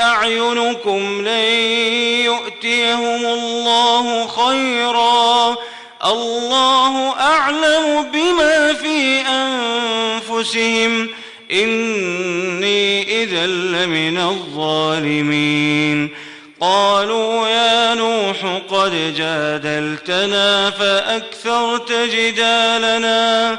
أعينكم لن يؤتيهم الله خيرا. الله أعلم بما في أنفسهم. إني إذا لمن الظالمين. قالوا يا نوح قد جادلتنا فأكثرت جدالنا.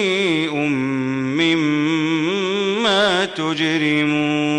تجرمون.